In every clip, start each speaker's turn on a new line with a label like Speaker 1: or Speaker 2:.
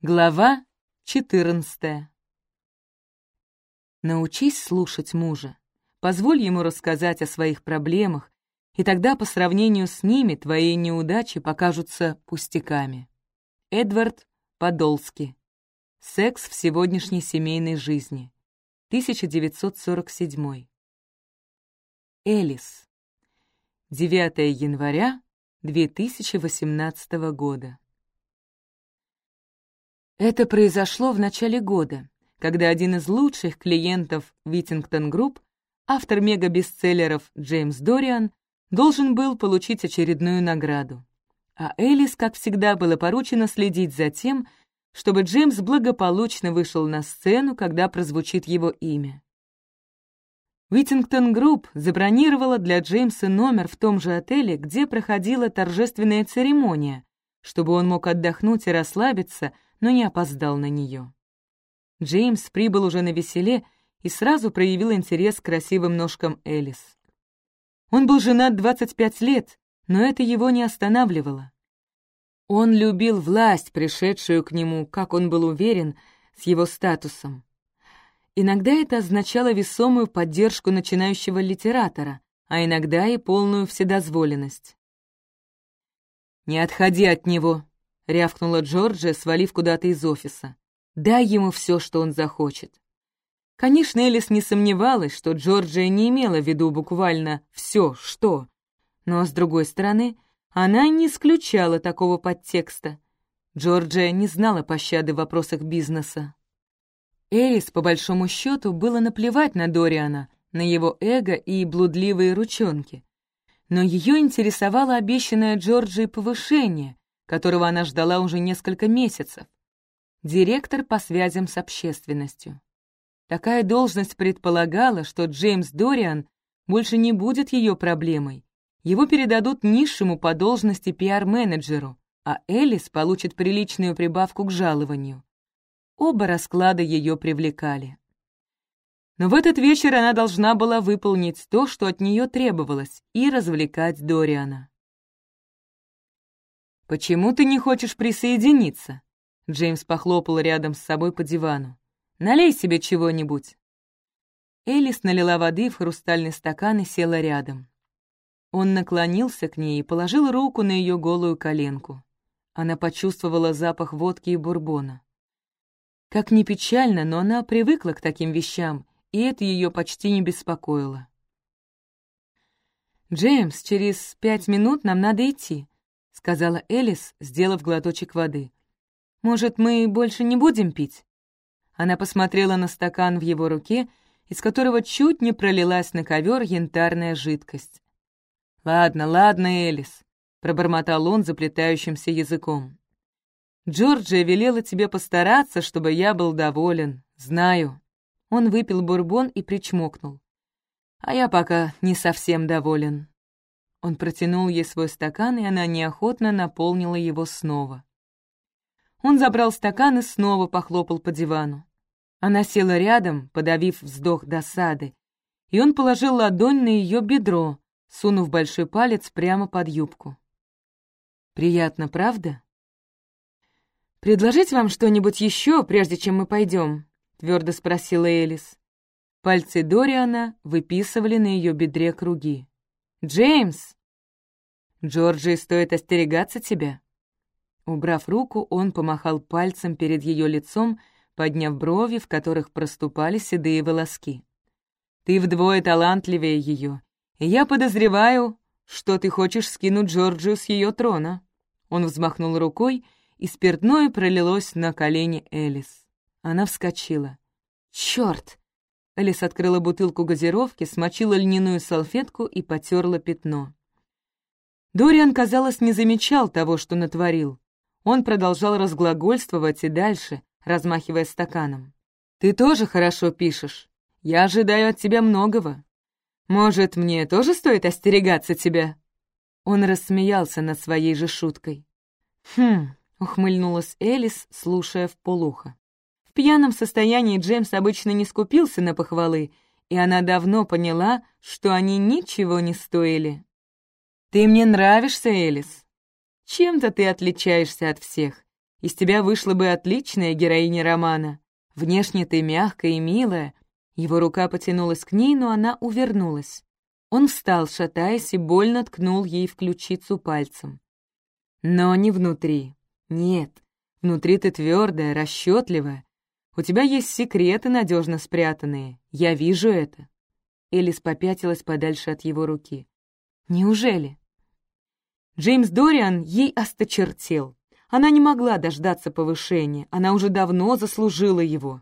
Speaker 1: Глава 14 Научись слушать мужа. Позволь ему рассказать о своих проблемах, и тогда по сравнению с ними твои неудачи покажутся пустяками. Эдвард Подолски. Секс в сегодняшней семейной жизни. 1947. Элис. 9 января 2018 года. Это произошло в начале года, когда один из лучших клиентов Витингтон Групп, автор мега-бестселлеров Джеймс Дориан, должен был получить очередную награду. А Элис, как всегда, было поручено следить за тем, чтобы Джеймс благополучно вышел на сцену, когда прозвучит его имя. Витингтон Групп забронировала для Джеймса номер в том же отеле, где проходила торжественная церемония, чтобы он мог отдохнуть и расслабиться — но не опоздал на нее. Джеймс прибыл уже навеселе и сразу проявил интерес к красивым ножкам Элис. Он был женат 25 лет, но это его не останавливало. Он любил власть, пришедшую к нему, как он был уверен, с его статусом. Иногда это означало весомую поддержку начинающего литератора, а иногда и полную вседозволенность. «Не отходи от него», — рявкнула Джорджия, свалив куда-то из офиса. «Дай ему все, что он захочет». Конечно, Элис не сомневалась, что Джорджия не имела в виду буквально «все, что». Но, с другой стороны, она не исключала такого подтекста. Джорджия не знала пощады в вопросах бизнеса. Элис, по большому счету, было наплевать на Дориана, на его эго и блудливые ручонки. Но ее интересовало обещанное Джорджией повышение, которого она ждала уже несколько месяцев. Директор по связям с общественностью. Такая должность предполагала, что Джеймс Дориан больше не будет ее проблемой. Его передадут низшему по должности пиар-менеджеру, а Элис получит приличную прибавку к жалованию. Оба расклада ее привлекали. Но в этот вечер она должна была выполнить то, что от нее требовалось, и развлекать Дориана. «Почему ты не хочешь присоединиться?» Джеймс похлопал рядом с собой по дивану. «Налей себе чего-нибудь». Элис налила воды в хрустальный стакан и села рядом. Он наклонился к ней и положил руку на ее голую коленку. Она почувствовала запах водки и бурбона. Как ни печально, но она привыкла к таким вещам, и это ее почти не беспокоило. «Джеймс, через пять минут нам надо идти сказала Элис, сделав глоточек воды. «Может, мы больше не будем пить?» Она посмотрела на стакан в его руке, из которого чуть не пролилась на ковер янтарная жидкость. «Ладно, ладно, Элис», — пробормотал он заплетающимся языком. «Джорджия велела тебе постараться, чтобы я был доволен. Знаю». Он выпил бурбон и причмокнул. «А я пока не совсем доволен». Он протянул ей свой стакан, и она неохотно наполнила его снова. Он забрал стакан и снова похлопал по дивану. Она села рядом, подавив вздох досады, и он положил ладонь на ее бедро, сунув большой палец прямо под юбку. «Приятно, правда?» «Предложить вам что-нибудь еще, прежде чем мы пойдем?» — твердо спросила Элис. Пальцы Дориана выписывали на ее бедре круги. «Джеймс!» «Джорджи, стоит остерегаться тебя!» Убрав руку, он помахал пальцем перед ее лицом, подняв брови, в которых проступали седые волоски. «Ты вдвое талантливее ее, и я подозреваю, что ты хочешь скинуть Джорджию с ее трона». Он взмахнул рукой, и спиртное пролилось на колени Элис. Она вскочила. «Чёрт!» Элис открыла бутылку газировки, смочила льняную салфетку и потерла пятно. Дориан, казалось, не замечал того, что натворил. Он продолжал разглагольствовать и дальше, размахивая стаканом. «Ты тоже хорошо пишешь. Я ожидаю от тебя многого. Может, мне тоже стоит остерегаться тебя?» Он рассмеялся над своей же шуткой. «Хм», — ухмыльнулась Элис, слушая в полухо. Пьяном состоянии Джеймс обычно не скупился на похвалы, и она давно поняла, что они ничего не стоили. «Ты мне нравишься, Элис. Чем-то ты отличаешься от всех. Из тебя вышла бы отличная героиня романа. Внешне ты мягкая и милая». Его рука потянулась к ней, но она увернулась. Он встал, шатаясь, и больно ткнул ей в ключицу пальцем. «Но не внутри. Нет, внутри ты твердая, расчетливая. У тебя есть секреты, надежно спрятанные. Я вижу это». Элис попятилась подальше от его руки. «Неужели?» Джеймс Дориан ей осточертел. Она не могла дождаться повышения, она уже давно заслужила его.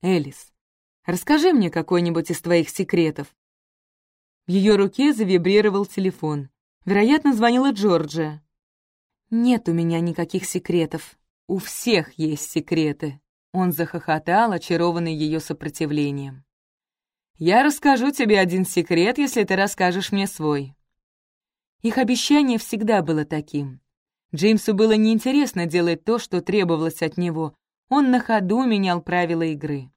Speaker 1: «Элис, расскажи мне какой-нибудь из твоих секретов». В ее руке завибрировал телефон. Вероятно, звонила Джорджия. «Нет у меня никаких секретов. У всех есть секреты». Он захохотал, очарованный ее сопротивлением. «Я расскажу тебе один секрет, если ты расскажешь мне свой». Их обещание всегда было таким. Джеймсу было неинтересно делать то, что требовалось от него. Он на ходу менял правила игры.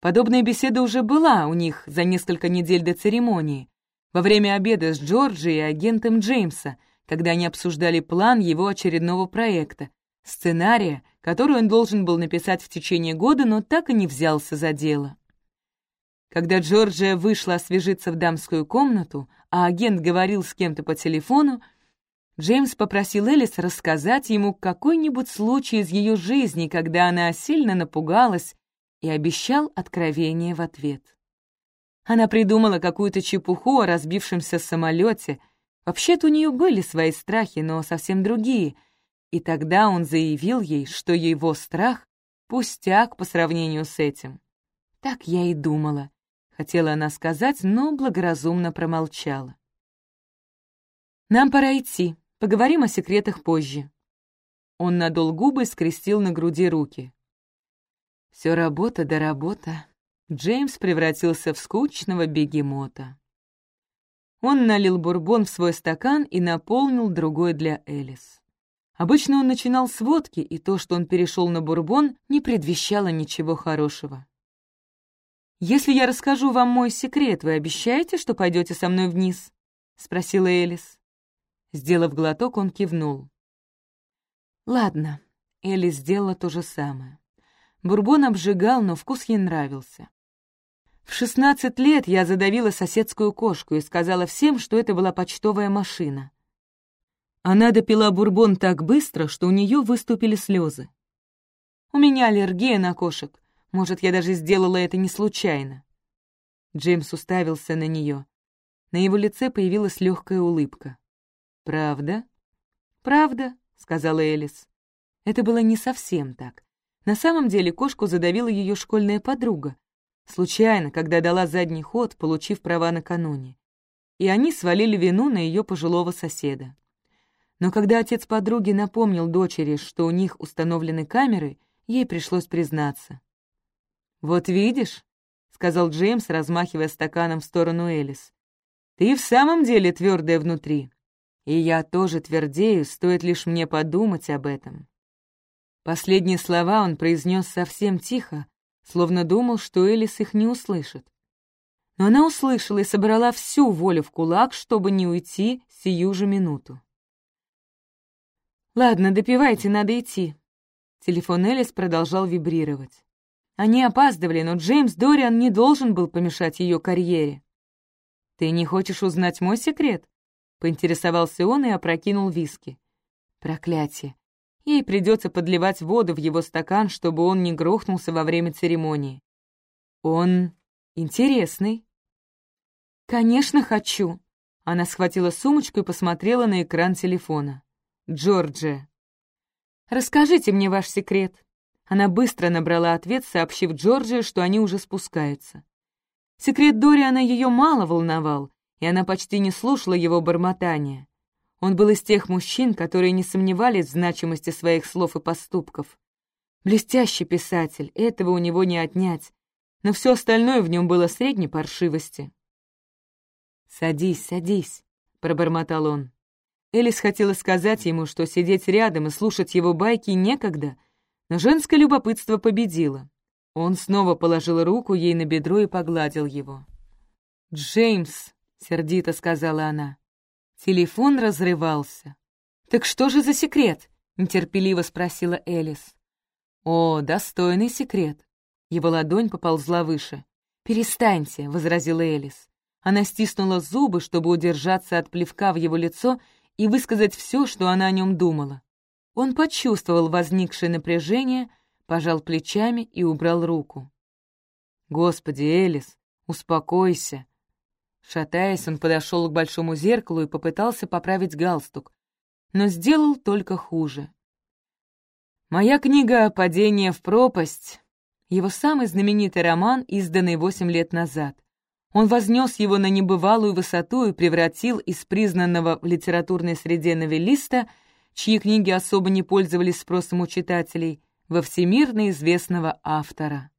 Speaker 1: Подобная беседа уже была у них за несколько недель до церемонии, во время обеда с Джорджи и агентом Джеймса, когда они обсуждали план его очередного проекта, сценария, который он должен был написать в течение года, но так и не взялся за дело. Когда Джорджия вышла освежиться в дамскую комнату, а агент говорил с кем-то по телефону, Джеймс попросил Элис рассказать ему какой-нибудь случай из ее жизни, когда она сильно напугалась, и обещал откровение в ответ. Она придумала какую-то чепуху о разбившемся самолете. Вообще-то у нее были свои страхи, но совсем другие. И тогда он заявил ей, что его страх — пустяк по сравнению с этим. Так я и думала. Хотела она сказать, но благоразумно промолчала. «Нам пора идти», Поговорим о секретах позже». Он надул губы и скрестил на груди руки. Все работа да работа. Джеймс превратился в скучного бегемота. Он налил бурбон в свой стакан и наполнил другой для Элис. Обычно он начинал с водки, и то, что он перешел на бурбон, не предвещало ничего хорошего. «Если я расскажу вам мой секрет, вы обещаете, что пойдете со мной вниз?» — спросила Элис. Сделав глоток, он кивнул. «Ладно», — Элли сделала то же самое. Бурбон обжигал, но вкус ей нравился. В шестнадцать лет я задавила соседскую кошку и сказала всем, что это была почтовая машина. Она допила бурбон так быстро, что у нее выступили слезы. «У меня аллергия на кошек. Может, я даже сделала это не случайно». Джеймс уставился на нее. На его лице появилась легкая улыбка. «Правда?» «Правда», — сказала Элис. Это было не совсем так. На самом деле кошку задавила ее школьная подруга. Случайно, когда дала задний ход, получив права накануне. И они свалили вину на ее пожилого соседа. Но когда отец подруги напомнил дочери, что у них установлены камеры, ей пришлось признаться. «Вот видишь», — сказал Джеймс, размахивая стаканом в сторону Элис, «ты в самом деле твердая внутри. И я тоже твердею, стоит лишь мне подумать об этом. Последние слова он произнес совсем тихо, словно думал, что Элис их не услышит. Но она услышала и собрала всю волю в кулак, чтобы не уйти сию же минуту. «Ладно, допивайте, надо идти». Телефон Элис продолжал вибрировать. Они опаздывали, но Джеймс Дориан не должен был помешать ее карьере. «Ты не хочешь узнать мой секрет?» Поинтересовался он и опрокинул виски. Проклятие. Ей придется подливать воду в его стакан, чтобы он не грохнулся во время церемонии. Он интересный. «Конечно, хочу!» Она схватила сумочку и посмотрела на экран телефона. «Джорджия». «Расскажите мне ваш секрет». Она быстро набрала ответ, сообщив Джорджии, что они уже спускаются. Секрет Дориана ее мало волновал, и она почти не слушала его бормотания. Он был из тех мужчин, которые не сомневались в значимости своих слов и поступков. Блестящий писатель, этого у него не отнять, но все остальное в нем было средней паршивости. «Садись, садись», — пробормотал он. Элис хотела сказать ему, что сидеть рядом и слушать его байки некогда, но женское любопытство победило. Он снова положил руку ей на бедро и погладил его. «Джеймс», — сердито сказала она. Телефон разрывался. «Так что же за секрет?» — нетерпеливо спросила Элис. «О, достойный секрет». Его ладонь поползла выше. «Перестаньте», — возразила Элис. Она стиснула зубы, чтобы удержаться от плевка в его лицо и высказать все, что она о нем думала. Он почувствовал возникшее напряжение, пожал плечами и убрал руку. «Господи, Элис, успокойся!» Шатаясь, он подошел к большому зеркалу и попытался поправить галстук, но сделал только хуже. Моя книга «Падение в пропасть» — его самый знаменитый роман, изданный восемь лет назад. Он вознес его на небывалую высоту и превратил из признанного в литературной среде новеллиста, чьи книги особо не пользовались спросом у читателей, во всемирно известного автора.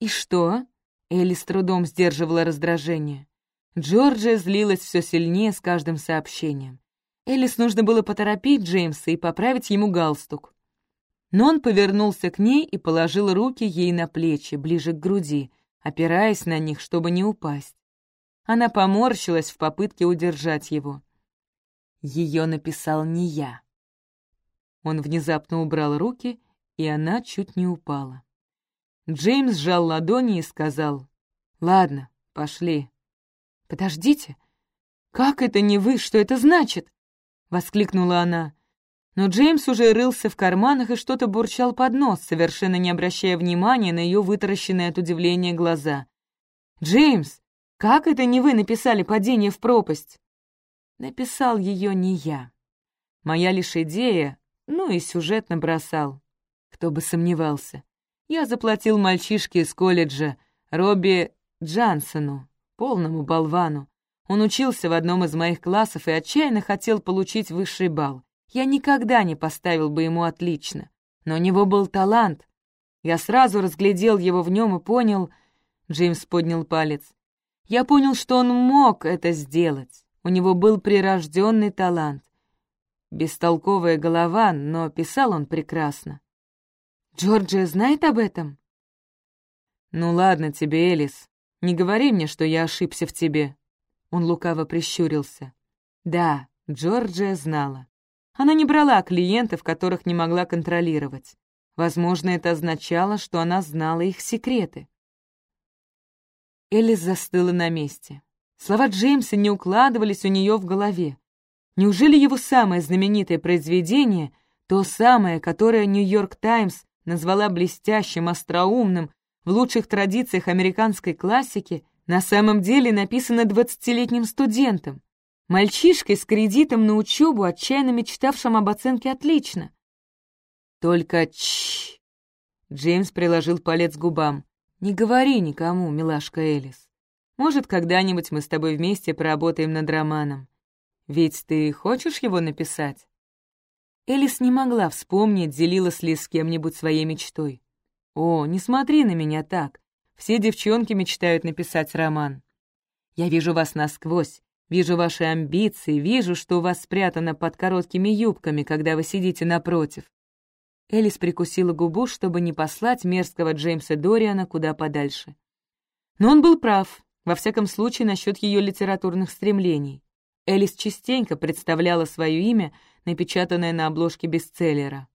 Speaker 1: «И что?» — Элли с трудом сдерживала раздражение. Джорджия злилась все сильнее с каждым сообщением. Элис нужно было поторопить Джеймса и поправить ему галстук. Но он повернулся к ней и положил руки ей на плечи, ближе к груди, опираясь на них, чтобы не упасть. Она поморщилась в попытке удержать его. Ее написал не я. Он внезапно убрал руки, и она чуть не упала. Джеймс сжал ладони и сказал, «Ладно, пошли». «Подождите, как это не вы? Что это значит?» — воскликнула она. Но Джеймс уже рылся в карманах и что-то бурчал под нос, совершенно не обращая внимания на ее вытаращенные от удивления глаза. «Джеймс, как это не вы написали «Падение в пропасть»?» Написал ее не я. Моя лишь идея, ну и сюжет набросал. Кто бы сомневался. Я заплатил мальчишке из колледжа, Робби Джансону, полному болвану. Он учился в одном из моих классов и отчаянно хотел получить высший балл. Я никогда не поставил бы ему отлично. Но у него был талант. Я сразу разглядел его в нем и понял... Джеймс поднял палец. Я понял, что он мог это сделать. У него был прирожденный талант. Бестолковая голова, но писал он прекрасно. Джорджия знает об этом? Ну ладно тебе, Элис. Не говори мне, что я ошибся в тебе. Он лукаво прищурился. Да, Джорджия знала. Она не брала клиентов, которых не могла контролировать. Возможно, это означало, что она знала их секреты. Элис застыла на месте. Слова Джеймса не укладывались у нее в голове. Неужели его самое знаменитое произведение, то самое, которое «Нью-Йорк Таймс» назвала блестящим, остроумным, в лучших традициях американской классики, на самом деле написано двадцатилетним студентом, мальчишкой с кредитом на учебу, отчаянно мечтавшим об оценке «отлично». Только чш. Джеймс приложил палец к губам. «Не говори никому, милашка Элис. Может, когда-нибудь мы с тобой вместе поработаем над романом. Ведь ты хочешь его написать?» Элис не могла вспомнить, делилась ли с кем-нибудь своей мечтой. «О, не смотри на меня так. Все девчонки мечтают написать роман. Я вижу вас насквозь, вижу ваши амбиции, вижу, что у вас спрятано под короткими юбками, когда вы сидите напротив». Элис прикусила губу, чтобы не послать мерзкого Джеймса Дориана куда подальше. Но он был прав, во всяком случае, насчет ее литературных стремлений. Элис частенько представляла свое имя, напечатанное на обложке бестселлера.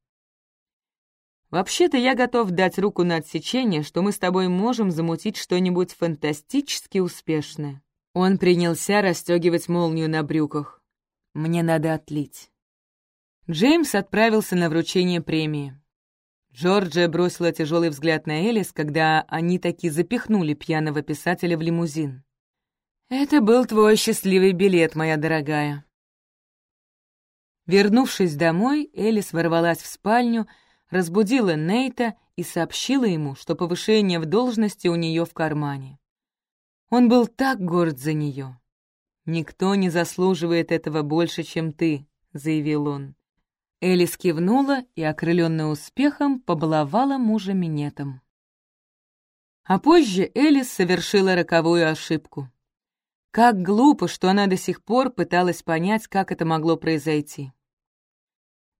Speaker 1: Вообще-то я готов дать руку на отсечение, что мы с тобой можем замутить что-нибудь фантастически успешное. Он принялся расстегивать молнию на брюках. Мне надо отлить. Джеймс отправился на вручение премии. Джорджия бросила тяжелый взгляд на Элис, когда они таки запихнули пьяного писателя в лимузин. «Это был твой счастливый билет, моя дорогая». Вернувшись домой, Элис ворвалась в спальню, разбудила Нейта и сообщила ему, что повышение в должности у нее в кармане. Он был так горд за нее. «Никто не заслуживает этого больше, чем ты», — заявил он. Элис кивнула и, окрыленная успехом, побаловала мужа минетом. А позже Элис совершила роковую ошибку. Как глупо, что она до сих пор пыталась понять, как это могло произойти.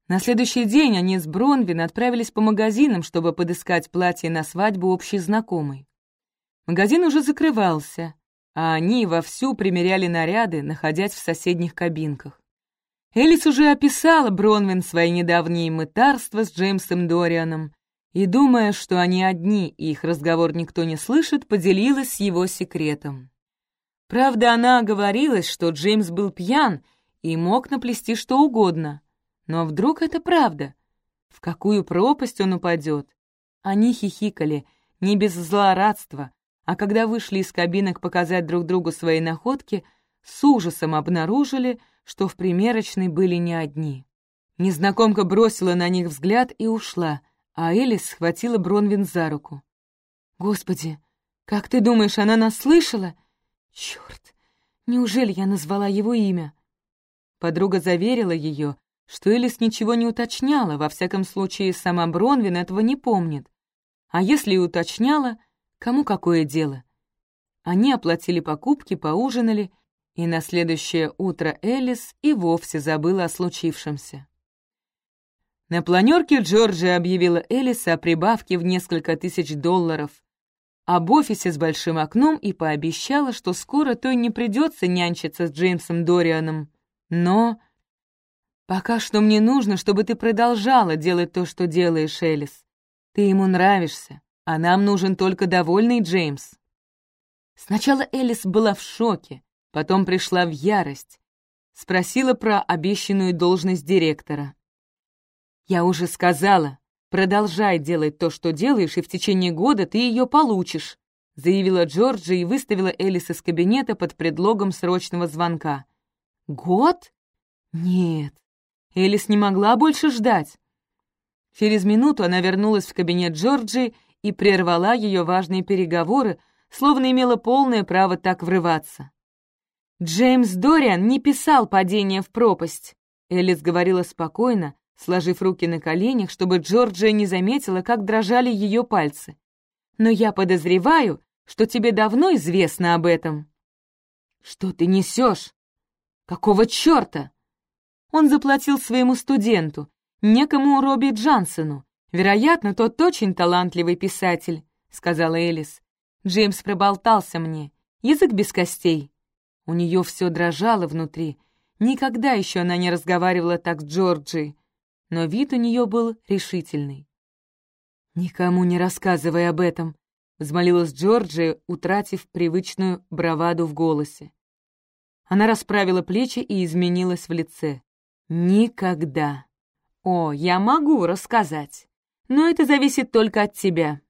Speaker 1: На следующий день они с Бронвин отправились по магазинам, чтобы подыскать платье на свадьбу общей знакомой. Магазин уже закрывался, а они вовсю примеряли наряды, находясь в соседних кабинках. Элис уже описала Бронвин свои недавние мытарства с Джеймсом Дорианом и, думая, что они одни и их разговор никто не слышит, поделилась его секретом. Правда, она оговорилась, что Джеймс был пьян и мог наплести что угодно. Но вдруг это правда? В какую пропасть он упадет? Они хихикали, не без злорадства, а когда вышли из кабинок показать друг другу свои находки, с ужасом обнаружили, что в примерочной были не одни. Незнакомка бросила на них взгляд и ушла, а Элис схватила Бронвин за руку. «Господи, как ты думаешь, она нас слышала?» «Черт, неужели я назвала его имя?» Подруга заверила ее, что Элис ничего не уточняла, во всяком случае, сама Бронвин этого не помнит. А если и уточняла, кому какое дело? Они оплатили покупки, поужинали, и на следующее утро Элис и вовсе забыла о случившемся. На планерке Джорджия объявила Элис о прибавке в несколько тысяч долларов, об офисе с большим окном и пообещала, что скоро той не придется нянчиться с Джеймсом Дорианом. Но... «Пока что мне нужно, чтобы ты продолжала делать то, что делаешь, Элис. Ты ему нравишься, а нам нужен только довольный Джеймс». Сначала Элис была в шоке, потом пришла в ярость. Спросила про обещанную должность директора. «Я уже сказала, продолжай делать то, что делаешь, и в течение года ты ее получишь», заявила Джорджи и выставила Элис из кабинета под предлогом срочного звонка. «Год? Нет, Элис не могла больше ждать. Через минуту она вернулась в кабинет Джорджи и прервала ее важные переговоры, словно имела полное право так врываться. «Джеймс Дориан не писал падение в пропасть», — Элис говорила спокойно, сложив руки на коленях, чтобы Джорджия не заметила, как дрожали ее пальцы. «Но я подозреваю, что тебе давно известно об этом». «Что ты несешь? Какого черта?» Он заплатил своему студенту, некому Робби Джансону. Вероятно, тот очень талантливый писатель, сказала Элис. Джеймс проболтался мне. Язык без костей. У нее все дрожало внутри. Никогда еще она не разговаривала так с Джорджией, но вид у нее был решительный. «Никому не рассказывай об этом», — взмолилась Джорджия, утратив привычную браваду в голосе. Она расправила плечи и изменилась в лице. Никогда. О, я могу рассказать. Но это зависит только от тебя.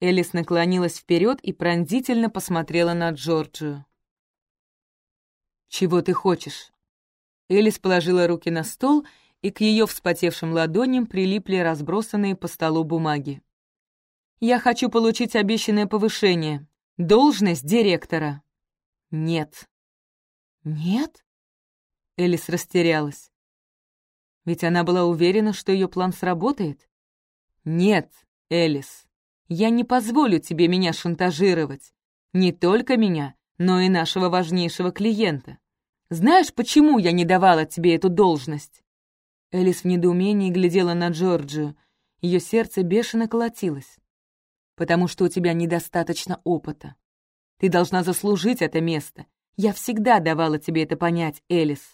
Speaker 1: Элис наклонилась вперед и пронзительно посмотрела на Джорджию. «Чего ты хочешь?» Элис положила руки на стол, и к ее вспотевшим ладоням прилипли разбросанные по столу бумаги. «Я хочу получить обещанное повышение. Должность директора». «Нет». «Нет?» Элис растерялась. Ведь она была уверена, что ее план сработает. «Нет, Элис, я не позволю тебе меня шантажировать. Не только меня, но и нашего важнейшего клиента. Знаешь, почему я не давала тебе эту должность?» Элис в недоумении глядела на Джорджию. Ее сердце бешено колотилось. «Потому что у тебя недостаточно опыта. Ты должна заслужить это место. Я всегда давала тебе это понять, Элис».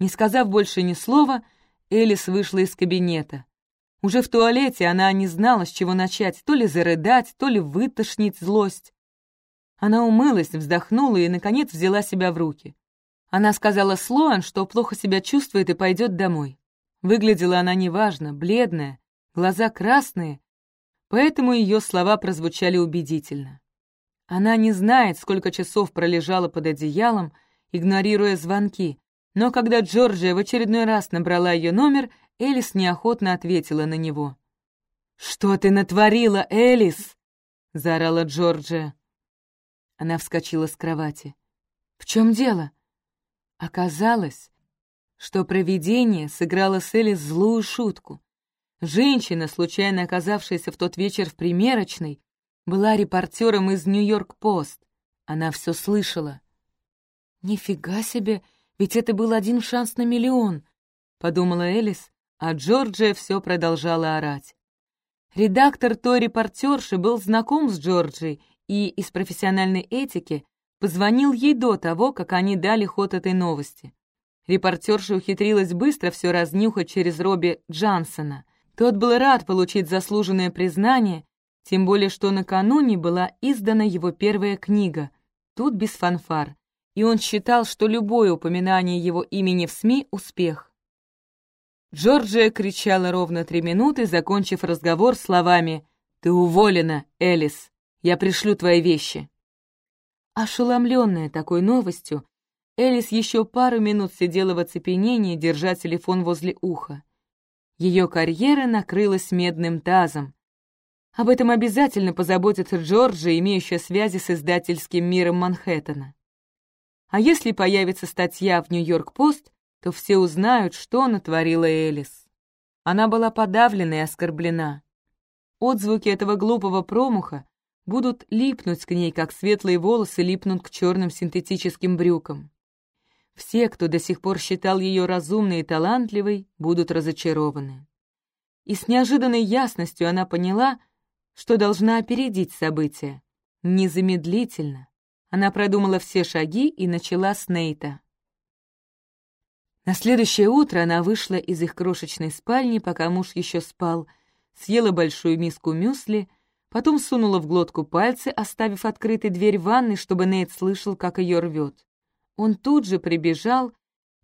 Speaker 1: Не сказав больше ни слова, Элис вышла из кабинета. Уже в туалете она не знала, с чего начать, то ли зарыдать, то ли вытошнить злость. Она умылась, вздохнула и, наконец, взяла себя в руки. Она сказала Слоан, что плохо себя чувствует и пойдет домой. Выглядела она неважно, бледная, глаза красные, поэтому ее слова прозвучали убедительно. Она не знает, сколько часов пролежала под одеялом, игнорируя звонки, но когда Джорджия в очередной раз набрала ее номер, Элис неохотно ответила на него. «Что ты натворила, Элис?» — заорала Джорджия. Она вскочила с кровати. «В чем дело?» Оказалось, что провидение сыграло с Элис злую шутку. Женщина, случайно оказавшаяся в тот вечер в примерочной, была репортером из «Нью-Йорк-Пост». Она все слышала. «Нифига себе!» Ведь это был один шанс на миллион, — подумала Элис, а Джорджия все продолжала орать. Редактор той репортерши был знаком с Джорджией и из профессиональной этики позвонил ей до того, как они дали ход этой новости. Репортерша ухитрилась быстро все разнюхать через Робби Джансона. Тот был рад получить заслуженное признание, тем более что накануне была издана его первая книга «Тут без фанфар», и он считал, что любое упоминание его имени в СМИ — успех. Джорджия кричала ровно три минуты, закончив разговор словами «Ты уволена, Элис, я пришлю твои вещи». Ошеломленная такой новостью, Элис еще пару минут сидела в оцепенении, держа телефон возле уха. Ее карьера накрылась медным тазом. Об этом обязательно позаботится Джорджия, имеющая связи с издательским миром Манхэттена. А если появится статья в Нью-Йорк-Пост, то все узнают, что натворила Элис. Она была подавлена и оскорблена. Отзвуки этого глупого промаха будут липнуть к ней, как светлые волосы липнут к черным синтетическим брюкам. Все, кто до сих пор считал ее разумной и талантливой, будут разочарованы. И с неожиданной ясностью она поняла, что должна опередить события. Незамедлительно, она продумала все шаги и начала с Нейта. На следующее утро она вышла из их крошечной спальни, пока муж еще спал, съела большую миску мюсли, потом сунула в глотку пальцы, оставив открытой дверь ванной, чтобы Нейт слышал, как ее рвет. Он тут же прибежал,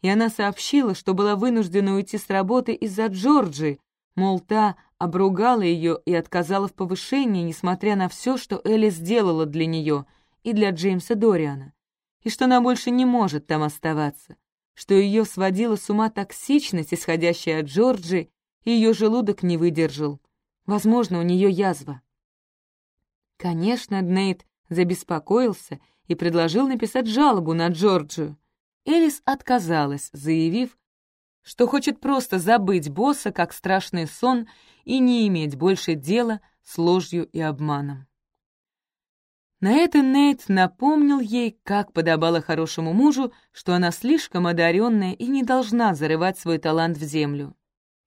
Speaker 1: и она сообщила, что была вынуждена уйти с работы из-за Джорджи, мол, та обругала ее и отказала в повышении, несмотря на все, что Элли сделала для нее — и для Джеймса Дориана, и что она больше не может там оставаться, что ее сводила с ума токсичность, исходящая от Джорджи, и ее желудок не выдержал. Возможно, у нее язва. Конечно, Нейт забеспокоился и предложил написать жалобу на Джорджию. Элис отказалась, заявив, что хочет просто забыть босса как страшный сон и не иметь больше дела с ложью и обманом. На это Нейт напомнил ей, как подобало хорошему мужу, что она слишком одаренная и не должна зарывать свой талант в землю.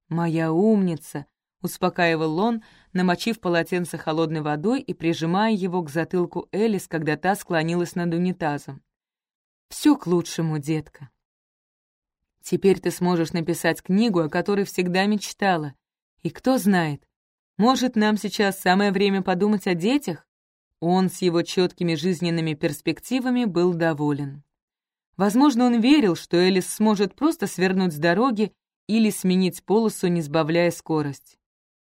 Speaker 1: «Моя умница», — успокаивал он, намочив полотенце холодной водой и прижимая его к затылку Элис, когда та склонилась над унитазом. «Все к лучшему, детка. Теперь ты сможешь написать книгу, о которой всегда мечтала. И кто знает, может, нам сейчас самое время подумать о детях?» Он с его четкими жизненными перспективами был доволен. Возможно, он верил, что Элис сможет просто свернуть с дороги или сменить полосу, не сбавляя скорость.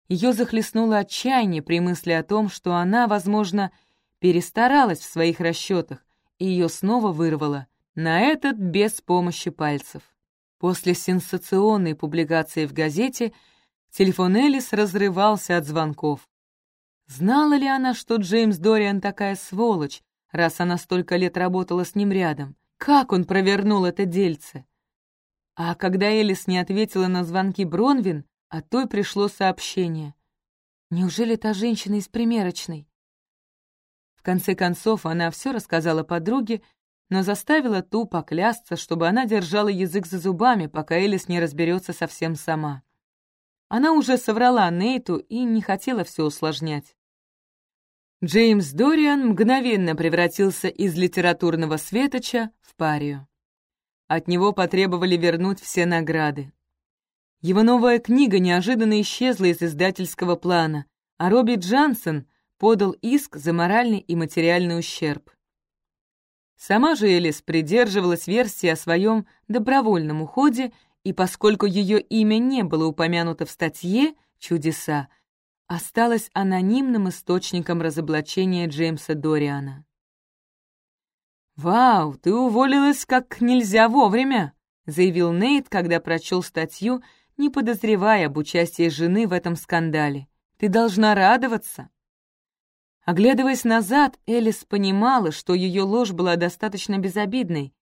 Speaker 1: Ее захлестнуло отчаяние при мысли о том, что она, возможно, перестаралась в своих расчетах, и ее снова вырвало, на этот без помощи пальцев. После сенсационной публикации в газете телефон Элис разрывался от звонков. Знала ли она, что Джеймс Дориан такая сволочь, раз она столько лет работала с ним рядом? Как он провернул это дельце? А когда Элис не ответила на звонки Бронвин, от той пришло сообщение. Неужели та женщина из примерочной? В конце концов, она все рассказала подруге, но заставила ту поклясться, чтобы она держала язык за зубами, пока Элис не разберется совсем сама. Она уже соврала Нейту и не хотела все усложнять. Джеймс Дориан мгновенно превратился из литературного светоча в парию. От него потребовали вернуть все награды. Его новая книга неожиданно исчезла из издательского плана, а Робби Джансон подал иск за моральный и материальный ущерб. Сама же Элис придерживалась версии о своем добровольном уходе, и поскольку ее имя не было упомянуто в статье «Чудеса», осталась анонимным источником разоблачения Джеймса Дориана. «Вау, ты уволилась как нельзя вовремя», — заявил Нейт, когда прочел статью, не подозревая об участии жены в этом скандале. «Ты должна радоваться». Оглядываясь назад, Элис понимала, что ее ложь была достаточно безобидной.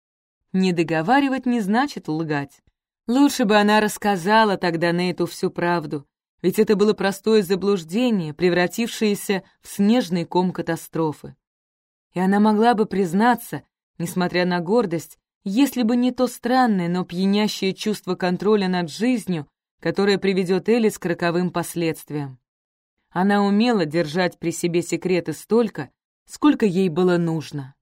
Speaker 1: Не договаривать не значит лгать. Лучше бы она рассказала тогда Нейту всю правду, ведь это было простое заблуждение, превратившееся в снежный ком катастрофы. И она могла бы признаться, несмотря на гордость, если бы не то странное, но пьянящее чувство контроля над жизнью, которое приведет Элис к роковым последствиям. Она умела держать при себе секреты столько, сколько ей было нужно.